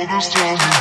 All this time.